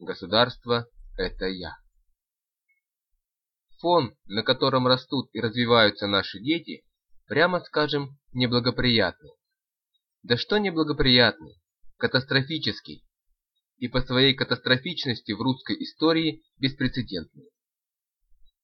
Государство – это я. Фон, на котором растут и развиваются наши дети, прямо скажем, неблагоприятный. Да что неблагоприятный? Катастрофический. И по своей катастрофичности в русской истории беспрецедентный.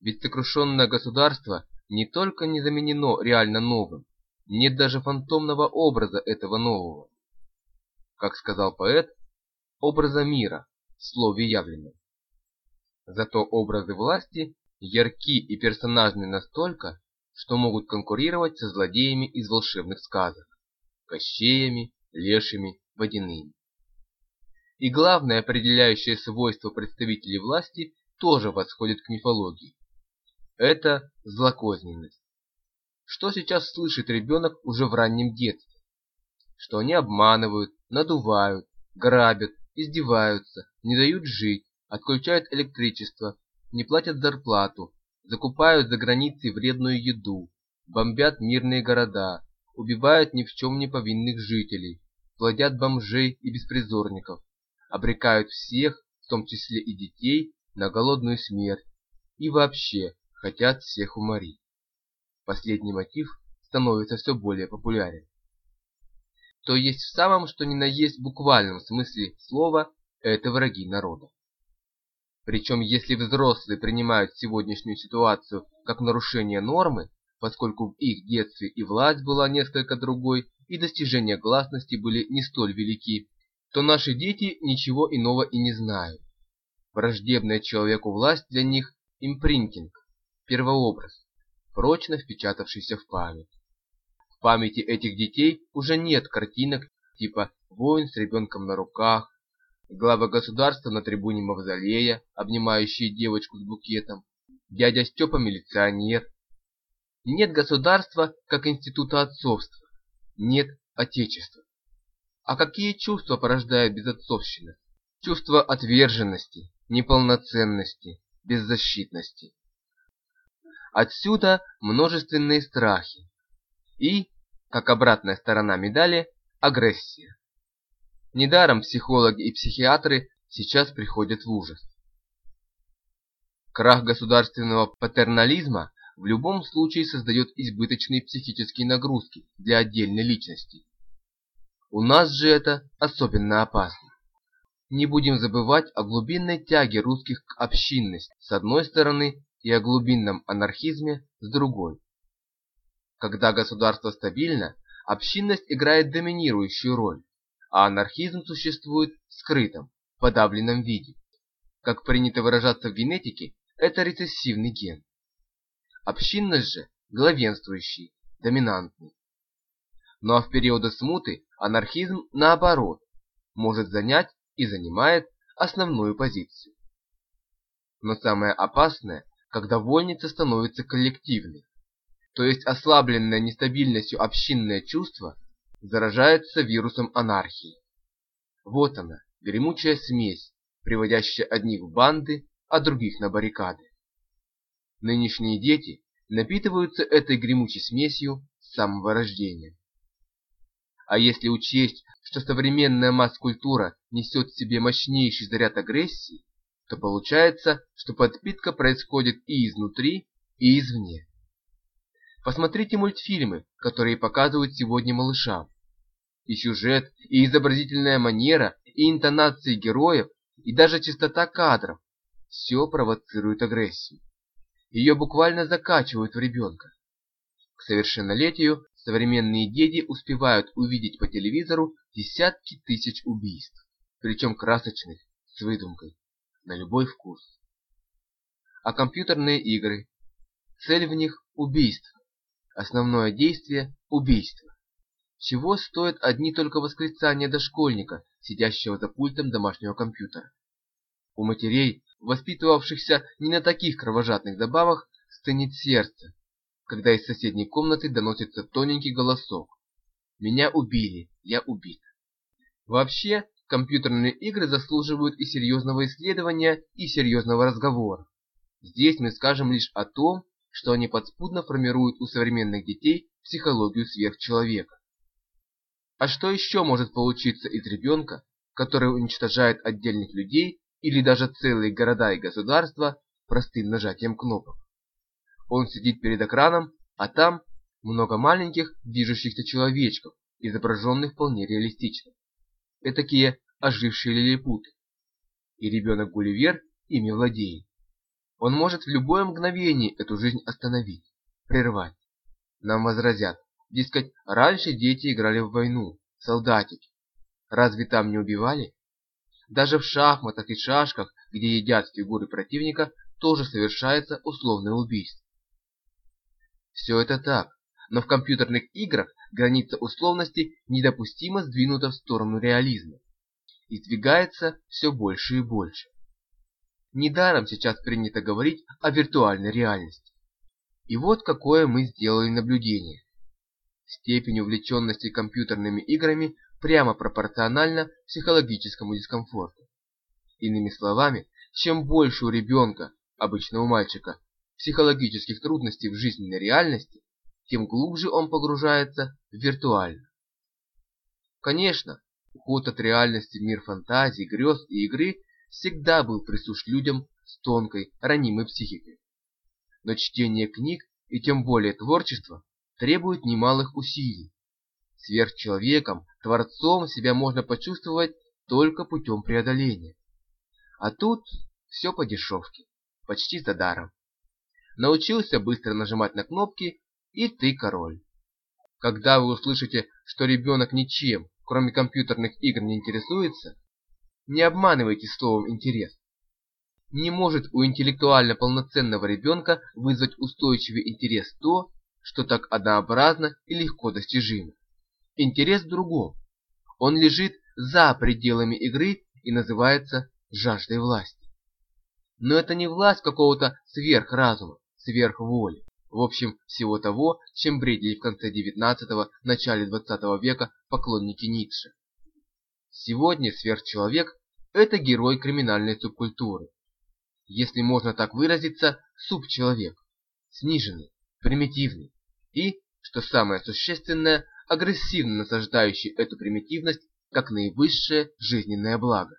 Ведь сокрушенное государство не только не заменено реально новым, нет даже фантомного образа этого нового. Как сказал поэт, образа мира, слове явленном. Зато образы власти ярки и персонажны настолько, что могут конкурировать со злодеями из волшебных сказок, кощеями, лешими, водяными. И главное определяющее свойство представителей власти тоже восходит к мифологии. Это злокозненность. Что сейчас слышит ребенок уже в раннем детстве? Что они обманывают, надувают, грабят, издеваются, не дают жить, отключают электричество, не платят зарплату, закупают за границей вредную еду, бомбят мирные города, убивают ни в чем не повинных жителей, плодят бомжей и беспризорников, обрекают всех, в том числе и детей, на голодную смерть и вообще хотят всех уморить. Последний мотив становится все более популярен то есть в самом что ни на есть буквальном смысле слова это враги народа. Причем если взрослые принимают сегодняшнюю ситуацию как нарушение нормы, поскольку в их детстве и власть была несколько другой, и достижения гласности были не столь велики, то наши дети ничего иного и не знают. Враждебная человеку власть для них – импринтинг, первообраз, прочно впечатавшийся в память. В памяти этих детей уже нет картинок типа воин с ребенком на руках, глава государства на трибуне мавзолея, обнимающие девочку с букетом, дядя Степа милиционер. Нет государства как института отцовства, нет отечества. А какие чувства порождает безотцовщина? Чувство отверженности, неполноценности, беззащитности. Отсюда множественные страхи, и, как обратная сторона медали, агрессия. Недаром психологи и психиатры сейчас приходят в ужас. Крах государственного патернализма в любом случае создает избыточные психические нагрузки для отдельной личности. У нас же это особенно опасно. Не будем забывать о глубинной тяге русских к общинности с одной стороны и о глубинном анархизме с другой. Когда государство стабильно, общинность играет доминирующую роль, а анархизм существует в скрытом, подавленном виде. Как принято выражаться в генетике, это рецессивный ген. Общинность же главенствующий, доминантный. Ну а в периоды смуты анархизм, наоборот, может занять и занимает основную позицию. Но самое опасное, когда вольница становится коллективной то есть ослабленное нестабильностью общинное чувство, заражается вирусом анархии. Вот она, гремучая смесь, приводящая одних в банды, а других на баррикады. Нынешние дети напитываются этой гремучей смесью с самого рождения. А если учесть, что современная масс-культура несет в себе мощнейший заряд агрессии, то получается, что подпитка происходит и изнутри, и извне. Посмотрите мультфильмы, которые показывают сегодня малышам. И сюжет, и изобразительная манера, и интонации героев, и даже частота кадров – все провоцирует агрессию. Ее буквально закачивают в ребенка. К совершеннолетию современные дети успевают увидеть по телевизору десятки тысяч убийств, причем красочных, с выдумкой, на любой вкус. А компьютерные игры? Цель в них – убийство. Основное действие – убийство. Чего стоят одни только восклицания дошкольника, сидящего за пультом домашнего компьютера. У матерей, воспитывавшихся не на таких кровожадных забавах, стынет сердце, когда из соседней комнаты доносится тоненький голосок. «Меня убили, я убит». Вообще, компьютерные игры заслуживают и серьезного исследования, и серьезного разговора. Здесь мы скажем лишь о том, что они подспудно формируют у современных детей психологию сверхчеловека. А что еще может получиться из ребенка, который уничтожает отдельных людей или даже целые города и государства простым нажатием кнопок. Он сидит перед экраном, а там много маленьких движущихся человечков, изображенных вполне реалистично. Этакие ожившие лилипуты. И ребенок Гулливер ими владеет. Он может в любое мгновение эту жизнь остановить, прервать. Нам возразят, дескать, раньше дети играли в войну, солдатики. Разве там не убивали? Даже в шахматах и шашках, где едят фигуры противника, тоже совершается условное убийство. Все это так, но в компьютерных играх граница условности недопустимо сдвинута в сторону реализма и сдвигается все больше и больше. Недаром сейчас принято говорить о виртуальной реальности. И вот какое мы сделали наблюдение. Степень увлеченности компьютерными играми прямо пропорциональна психологическому дискомфорту. Иными словами, чем больше у ребенка, обычно у мальчика, психологических трудностей в жизненной реальности, тем глубже он погружается в виртуальную. Конечно, уход от реальности в мир фантазий, грез и игры всегда был присущ людям с тонкой, ранимой психикой. Но чтение книг и тем более творчество требует немалых усилий. Сверхчеловеком, творцом себя можно почувствовать только путем преодоления. А тут все по дешевке, почти за даром. Научился быстро нажимать на кнопки, и ты король. Когда вы услышите, что ребенок ничем, кроме компьютерных игр, не интересуется, не обманывайте словом «интерес». Не может у интеллектуально полноценного ребенка вызвать устойчивый интерес то, что так однообразно и легко достижимо. Интерес в другом. Он лежит за пределами игры и называется жаждой власти. Но это не власть какого-то сверхразума, сверхволи. В общем, всего того, чем бредили в конце XIX – начале XX века поклонники Ницше. Сегодня сверхчеловек – это герой криминальной субкультуры. Если можно так выразиться, субчеловек. Сниженный, примитивный и, что самое существенное, агрессивно насаждающий эту примитивность как наивысшее жизненное благо.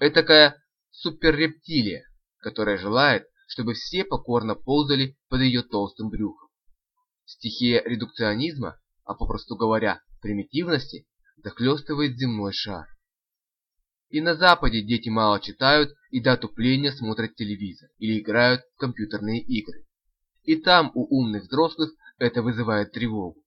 Этакая суперрептилия, которая желает, чтобы все покорно ползали под ее толстым брюхом. Стихия редукционизма, а попросту говоря, примитивности, захлестывает земной шар. И на Западе дети мало читают и до отупления смотрят телевизор или играют в компьютерные игры. И там у умных взрослых это вызывает тревогу.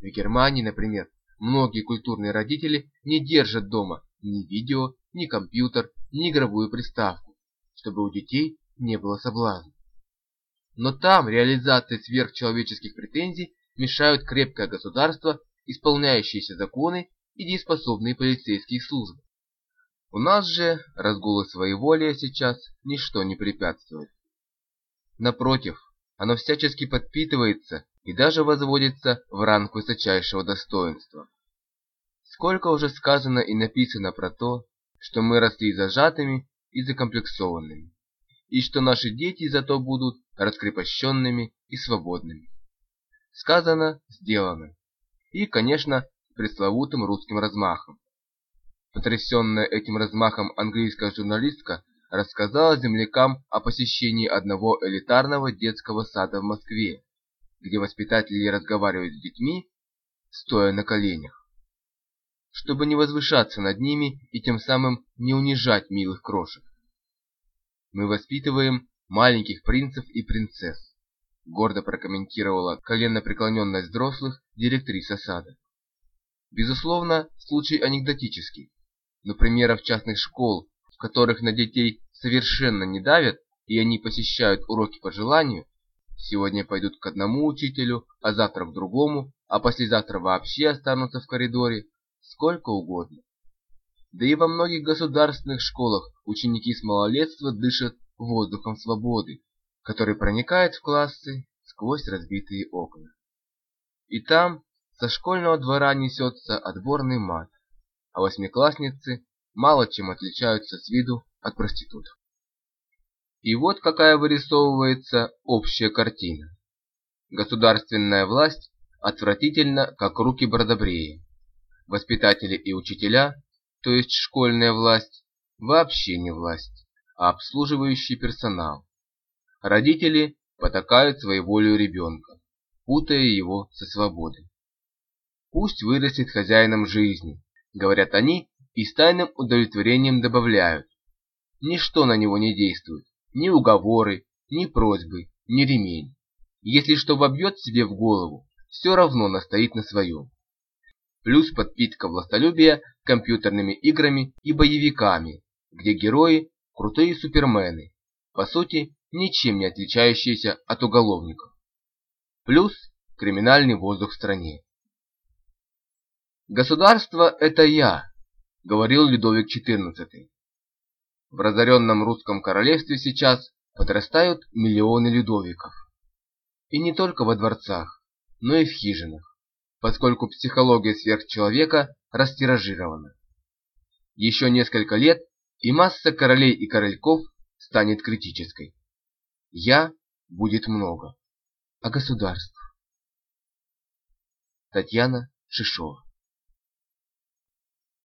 В Германии, например, многие культурные родители не держат дома ни видео, ни компьютер, ни игровую приставку, чтобы у детей не было соблазна. Но там реализации сверхчеловеческих претензий мешают крепкое государство, исполняющиеся законы и дееспособные полицейские службы. У нас же разгулу своеволия сейчас ничто не препятствует. Напротив, оно всячески подпитывается и даже возводится в ранг высочайшего достоинства. Сколько уже сказано и написано про то, что мы росли зажатыми и закомплексованными, и что наши дети зато будут раскрепощенными и свободными. Сказано, сделано. И, конечно, пресловутым русским размахом. Потрясенная этим размахом английская журналистка рассказала землякам о посещении одного элитарного детского сада в Москве, где воспитатели разговаривают с детьми, стоя на коленях, чтобы не возвышаться над ними и тем самым не унижать милых крошек. Мы воспитываем маленьких принцев и принцесс, гордо прокомментировала коленно-преклоненность взрослых директриса сада. Безусловно, случай анекдотический, но примеров частных школ, в которых на детей совершенно не давят и они посещают уроки по желанию, Сегодня пойдут к одному учителю, а завтра к другому, а послезавтра вообще останутся в коридоре, сколько угодно. Да и во многих государственных школах ученики с малолетства дышат воздухом свободы, который проникает в классы сквозь разбитые окна. И там со школьного двора несется отборный мат, а восьмиклассницы мало чем отличаются с виду от проституток. И вот какая вырисовывается общая картина. Государственная власть отвратительна, как руки Бродобрея. Воспитатели и учителя, то есть школьная власть, вообще не власть, а обслуживающий персонал. Родители потакают своеволию ребенка, путая его со свободой. Пусть вырастет хозяином жизни, говорят они и с тайным удовлетворением добавляют. Ничто на него не действует, ни уговоры, ни просьбы, ни ремень. Если что вобьет себе в голову, все равно настоит на своем. Плюс подпитка властолюбия компьютерными играми и боевиками, где герои – крутые супермены, по сути, ничем не отличающиеся от уголовников. Плюс криминальный воздух в стране. «Государство – это я», – говорил Людовик XIV. В разоренном русском королевстве сейчас подрастают миллионы Людовиков. И не только во дворцах, но и в хижинах, поскольку психология сверхчеловека растиражирована. Еще несколько лет, и масса королей и корольков станет критической. Я будет много, а государств. Татьяна Шишова